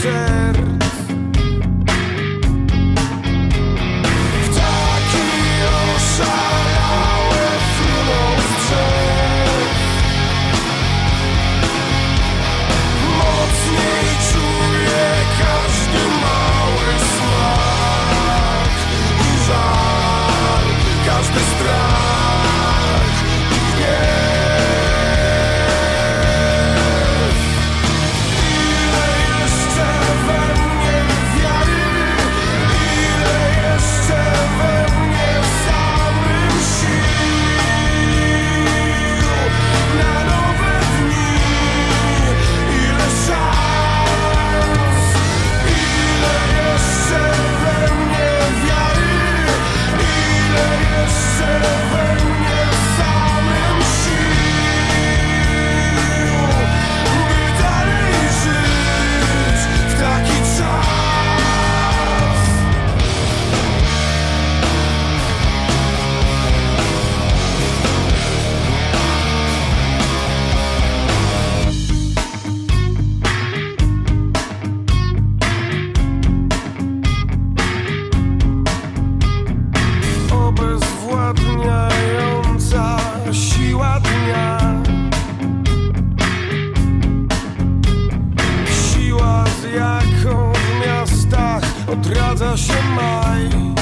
ser odradza się maj.